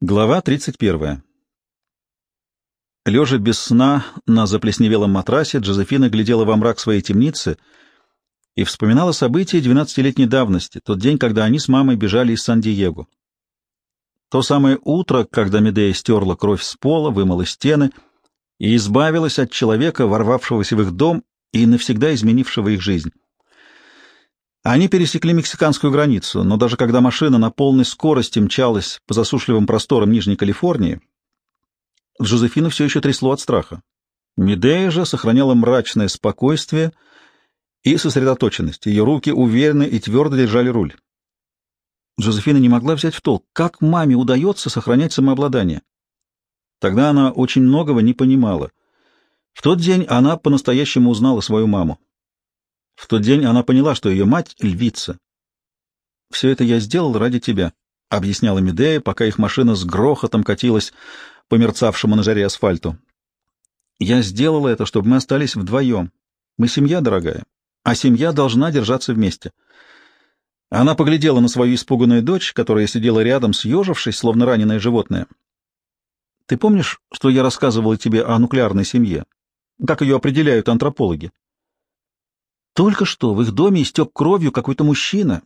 Глава 31. Лежа без сна на заплесневелом матрасе, Джозефина глядела во мрак своей темницы и вспоминала события двенадцатилетней давности, тот день, когда они с мамой бежали из Сан-Диего. То самое утро, когда Медея стерла кровь с пола, вымыла стены и избавилась от человека, ворвавшегося в их дом и навсегда изменившего их жизнь. Они пересекли мексиканскую границу, но даже когда машина на полной скорости мчалась по засушливым просторам Нижней Калифорнии, Джозефину все еще трясло от страха. Медея же сохраняла мрачное спокойствие и сосредоточенность. Ее руки уверенно и твердо держали руль. Джозефина не могла взять в толк, как маме удается сохранять самообладание. Тогда она очень многого не понимала. В тот день она по-настоящему узнала свою маму. В тот день она поняла, что ее мать — львица. «Все это я сделал ради тебя», — объясняла Медея, пока их машина с грохотом катилась по мерцавшему на жаре асфальту. «Я сделала это, чтобы мы остались вдвоем. Мы семья, дорогая, а семья должна держаться вместе». Она поглядела на свою испуганную дочь, которая сидела рядом, съежившись, словно раненое животное. «Ты помнишь, что я рассказывала тебе о нуклеарной семье? Как ее определяют антропологи?» Только что в их доме истек кровью какой-то мужчина.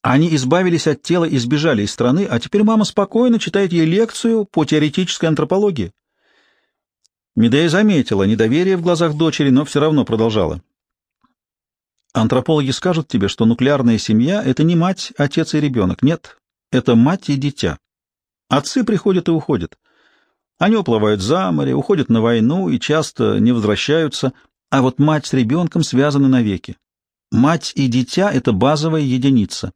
Они избавились от тела и сбежали из страны, а теперь мама спокойно читает ей лекцию по теоретической антропологии. Медея заметила недоверие в глазах дочери, но все равно продолжала. Антропологи скажут тебе, что нуклеарная семья — это не мать, отец и ребенок. Нет, это мать и дитя. Отцы приходят и уходят. Они уплывают за море, уходят на войну и часто не возвращаются — а вот мать с ребенком связаны навеки. Мать и дитя — это базовая единица.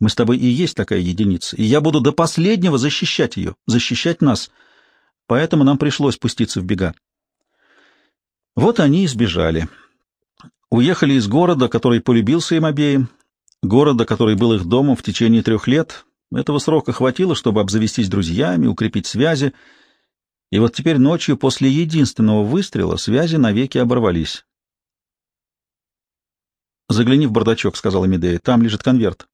Мы с тобой и есть такая единица, и я буду до последнего защищать ее, защищать нас. Поэтому нам пришлось спуститься в бега. Вот они и сбежали. Уехали из города, который полюбился им обеим, города, который был их домом в течение трех лет. Этого срока хватило, чтобы обзавестись друзьями, укрепить связи — и вот теперь ночью после единственного выстрела связи навеки оборвались. «Загляни в бардачок», — сказала Медея, — «там лежит конверт».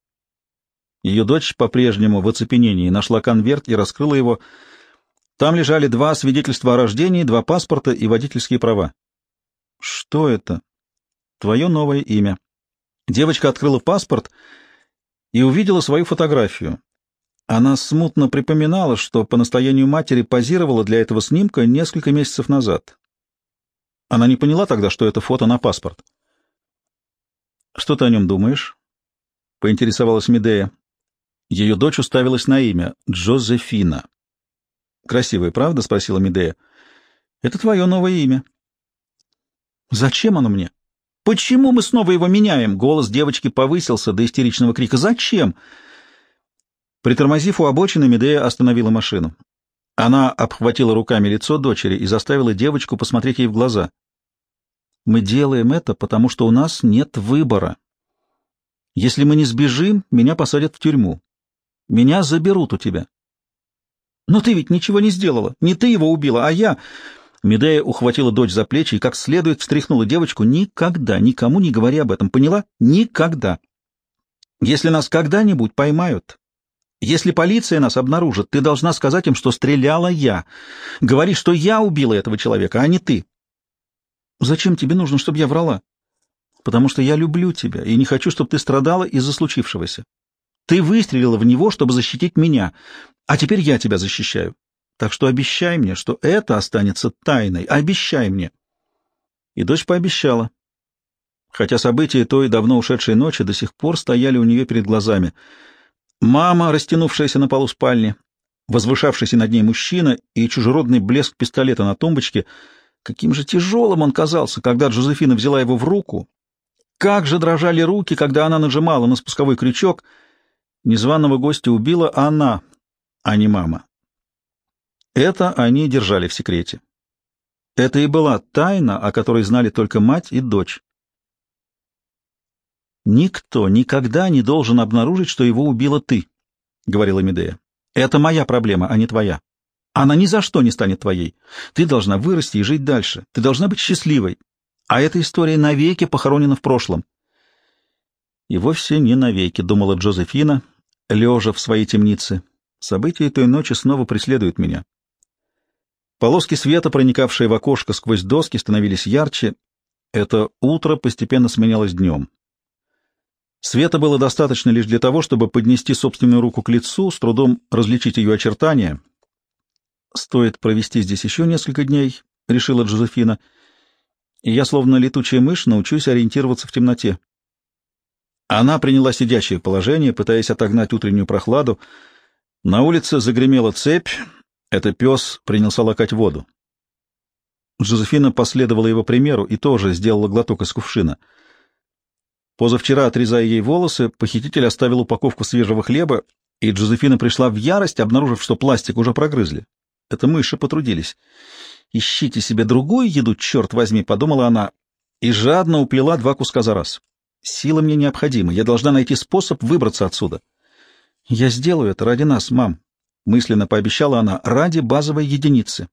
Ее дочь по-прежнему в оцепенении нашла конверт и раскрыла его. Там лежали два свидетельства о рождении, два паспорта и водительские права. «Что это?» «Твое новое имя». Девочка открыла паспорт и увидела свою фотографию. Она смутно припоминала, что по настоянию матери позировала для этого снимка несколько месяцев назад. Она не поняла тогда, что это фото на паспорт. «Что ты о нем думаешь?» — поинтересовалась Медея. Ее дочь уставилась на имя — Джозефина. «Красивое, правда?» — спросила Медея. «Это твое новое имя». «Зачем оно мне? Почему мы снова его меняем?» Голос девочки повысился до истеричного крика. «Зачем?» Притормозив у обочины, Медея остановила машину. Она обхватила руками лицо дочери и заставила девочку посмотреть ей в глаза. «Мы делаем это, потому что у нас нет выбора. Если мы не сбежим, меня посадят в тюрьму. Меня заберут у тебя». «Но ты ведь ничего не сделала. Не ты его убила, а я...» Медея ухватила дочь за плечи и как следует встряхнула девочку. «Никогда, никому не говори об этом, поняла? Никогда. Если нас когда-нибудь поймают, если полиция нас обнаружит, ты должна сказать им, что стреляла я. Говори, что я убила этого человека, а не ты. Зачем тебе нужно, чтобы я врала? Потому что я люблю тебя и не хочу, чтобы ты страдала из-за случившегося. Ты выстрелила в него, чтобы защитить меня, а теперь я тебя защищаю. Так что обещай мне, что это останется тайной. Обещай мне. И дочь пообещала. Хотя события той давно ушедшей ночи до сих пор стояли у нее перед глазами — Мама, растянувшаяся на полу спальни, возвышавшийся над ней мужчина и чужеродный блеск пистолета на тумбочке. Каким же тяжелым он казался, когда Джозефина взяла его в руку. Как же дрожали руки, когда она нажимала на спусковой крючок. Незваного гостя убила она, а не мама. Это они держали в секрете. Это и была тайна, о которой знали только мать и дочь. «Никто никогда не должен обнаружить, что его убила ты», — говорила Медея. «Это моя проблема, а не твоя. Она ни за что не станет твоей. Ты должна вырасти и жить дальше. Ты должна быть счастливой. А эта история навеки похоронена в прошлом». «И вовсе не навеки», — думала Джозефина, лежа в своей темнице. События той ночи снова преследуют меня. Полоски света, проникавшие в окошко сквозь доски, становились ярче. Это утро постепенно сменялось днем. Света было достаточно лишь для того, чтобы поднести собственную руку к лицу, с трудом различить ее очертания. «Стоит провести здесь еще несколько дней», — решила Джозефина, — «и я, словно летучая мышь, научусь ориентироваться в темноте». Она приняла сидящее положение, пытаясь отогнать утреннюю прохладу. На улице загремела цепь. Это пес принялся лакать воду. Джозефина последовала его примеру и тоже сделала глоток из кувшина. Позавчера, отрезая ей волосы, похититель оставил упаковку свежего хлеба, и Джозефина пришла в ярость, обнаружив, что пластик уже прогрызли. Это мыши потрудились. «Ищите себе другую еду, черт возьми», — подумала она, и жадно уплела два куска за раз. Сила мне необходима. Я должна найти способ выбраться отсюда. Я сделаю это ради нас, мам, — мысленно пообещала она, — ради базовой единицы.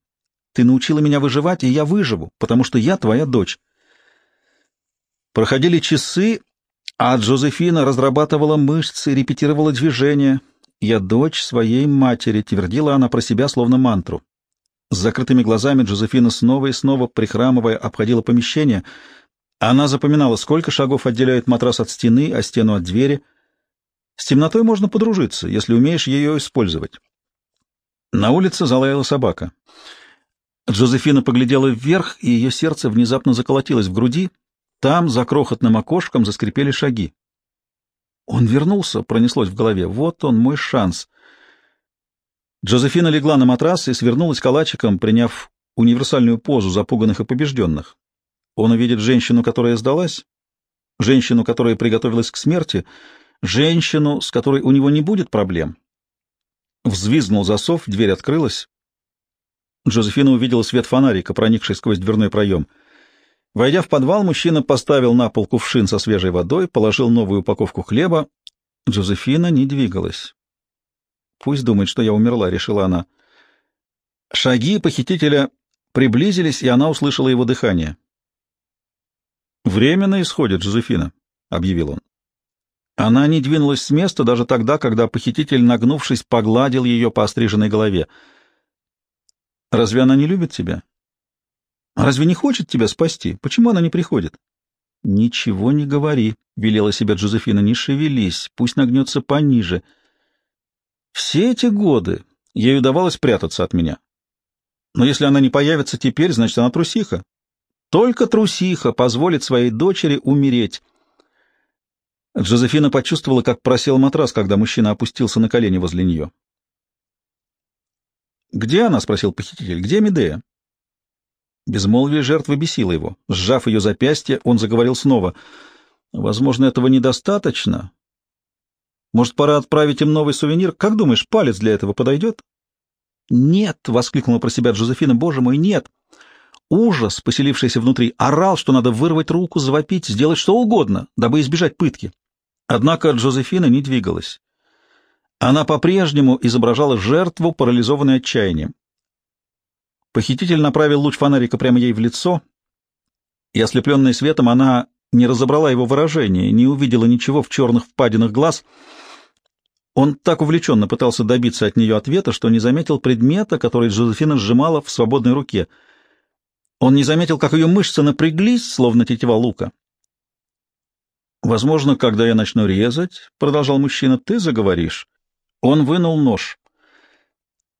Ты научила меня выживать, и я выживу, потому что я твоя дочь. Проходили часы, а Джозефина разрабатывала мышцы, репетировала движения. «Я дочь своей матери», — твердила она про себя, словно мантру. С закрытыми глазами Джозефина снова и снова, прихрамывая, обходила помещение — она запоминала, сколько шагов отделяет матрас от стены, а стену от двери. С темнотой можно подружиться, если умеешь ее использовать. На улице залаяла собака. Джозефина поглядела вверх, и ее сердце внезапно заколотилось в груди. Там, за крохотным окошком, заскрипели шаги. «Он вернулся», — пронеслось в голове. «Вот он, мой шанс». Джозефина легла на матрас и свернулась калачиком, приняв универсальную позу запуганных и побежденных. Он увидит женщину, которая сдалась, женщину, которая приготовилась к смерти, женщину, с которой у него не будет проблем. Взвизгнул засов, дверь открылась. Джозефина увидела свет фонарика, проникший сквозь дверной проем. Войдя в подвал, мужчина поставил на пол кувшин со свежей водой, положил новую упаковку хлеба. Джозефина не двигалась. «Пусть думает, что я умерла», — решила она. Шаги похитителя приблизились, и она услышала его дыхание. «Время на исходе, Джозефина», — объявил он. Она не двинулась с места даже тогда, когда похититель, нагнувшись, погладил ее по остриженной голове. «Разве она не любит тебя? Разве не хочет тебя спасти? Почему она не приходит?» «Ничего не говори», — велела себе Джозефина, — «не шевелись, пусть нагнется пониже». Все эти годы ей удавалось прятаться от меня. Но если она не появится теперь, значит, она трусиха. Только трусиха позволит своей дочери умереть. Джозефина почувствовала, как просел матрас, когда мужчина опустился на колени возле нее. «Где она?» — спросил похититель. «Где Медея?» Безмолвие жертвы бесило его. Сжав ее запястье, он заговорил снова. «Возможно, этого недостаточно. Может, пора отправить им новый сувенир? Как думаешь, палец для этого подойдет?» «Нет!» — воскликнула про себя Джозефина. «Боже мой, нет!» Ужас, поселившийся внутри, орал, что надо вырвать руку, завопить, сделать что угодно, дабы избежать пытки. Однако Джозефина не двигалась. Она по-прежнему изображала жертву, парализованной отчаянием. Похититель направил луч фонарика прямо ей в лицо, и, ослепленная светом, она не разобрала его выражение, не увидела ничего в черных впадинах глаз. Он так увлеченно пытался добиться от нее ответа, что не заметил предмета, который Джозефина сжимала в свободной руке — он не заметил, как ее мышцы напряглись, словно тетива лука. «Возможно, когда я начну резать, — продолжал мужчина, — ты заговоришь». Он вынул нож.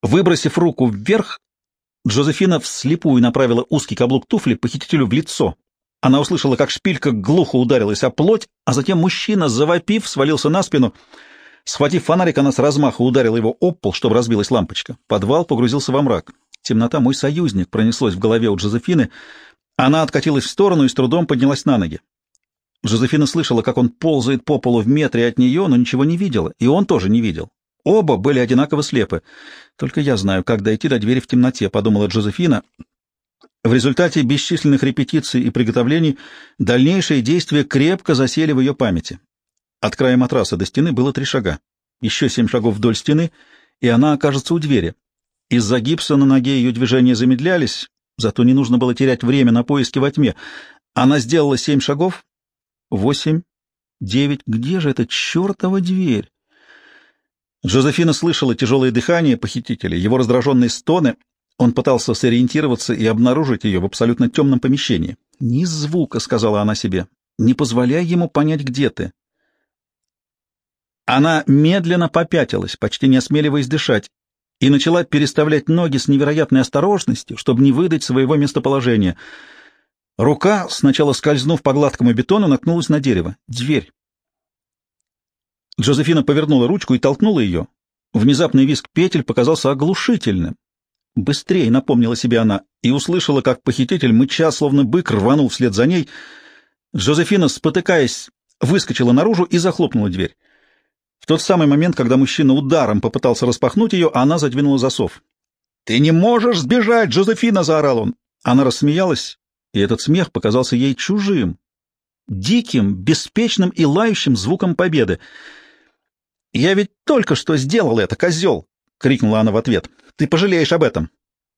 Выбросив руку вверх, Джозефина вслепую направила узкий каблук туфли похитителю в лицо. Она услышала, как шпилька глухо ударилась о плоть, а затем мужчина, завопив, свалился на спину. Схватив фонарик, она с размаха ударила его об пол, чтобы разбилась лампочка. Подвал погрузился во мрак. Темнота — мой союзник, пронеслось в голове у Джозефины. Она откатилась в сторону и с трудом поднялась на ноги. Джозефина слышала, как он ползает по полу в метре от нее, но ничего не видела, и он тоже не видел. Оба были одинаково слепы. «Только я знаю, как дойти до двери в темноте», — подумала Джозефина. В результате бесчисленных репетиций и приготовлений дальнейшие действия крепко засели в ее памяти. От края матраса до стены было три шага. Еще семь шагов вдоль стены, и она окажется у двери. Из-за гипса на ноге ее движения замедлялись, зато не нужно было терять время на поиски во тьме. Она сделала семь шагов. Восемь. Девять. Где же эта чертова дверь? Жозефина слышала тяжелое дыхание похитителя, его раздраженные стоны. Он пытался сориентироваться и обнаружить ее в абсолютно темном помещении. «Ни звука», — сказала она себе, — «не позволяй ему понять, где ты». Она медленно попятилась, почти не осмеливаясь дышать, и начала переставлять ноги с невероятной осторожностью, чтобы не выдать своего местоположения. Рука, сначала скользнув по гладкому бетону, наткнулась на дерево. Дверь. Джозефина повернула ручку и толкнула ее. Внезапный визг петель показался оглушительным. Быстрее, напомнила себе она, и услышала, как похититель, мыча, словно бык, рванул вслед за ней. Джозефина, спотыкаясь, выскочила наружу и захлопнула дверь. В тот самый момент, когда мужчина ударом попытался распахнуть ее, она задвинула засов. «Ты не можешь сбежать, Джозефина!» — заорал он. Она рассмеялась, и этот смех показался ей чужим, диким, беспечным и лающим звуком победы. «Я ведь только что сделал это, козел!» — крикнула она в ответ. «Ты пожалеешь об этом!»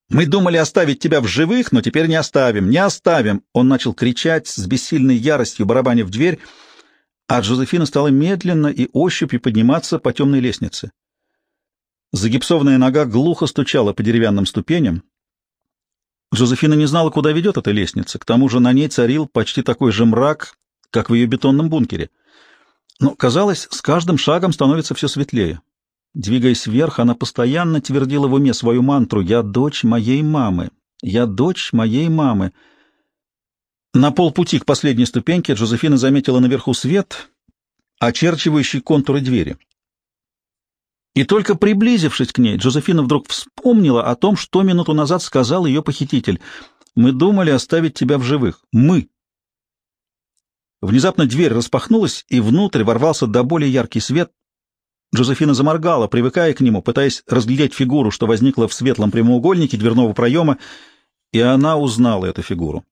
«Мы думали оставить тебя в живых, но теперь не оставим, не оставим!» Он начал кричать с бессильной яростью, барабаня в дверь, а Джозефина стала медленно и ощупью подниматься по темной лестнице. Загипсованная нога глухо стучала по деревянным ступеням. Джозефина не знала, куда ведет эта лестница, к тому же на ней царил почти такой же мрак, как в ее бетонном бункере — но, казалось, с каждым шагом становится все светлее. Двигаясь вверх, она постоянно твердила в уме свою мантру «Я дочь моей мамы! Я дочь моей мамы!» На полпути к последней ступеньке Джозефина заметила наверху свет, очерчивающий контуры двери. И только приблизившись к ней, Джозефина вдруг вспомнила о том, что минуту назад сказал ее похититель. «Мы думали оставить тебя в живых. Мы!» Внезапно дверь распахнулась, и внутрь ворвался до более яркий свет. Джозефина заморгала, привыкая к нему, пытаясь разглядеть фигуру, что возникла в светлом прямоугольнике дверного проема, и она узнала эту фигуру.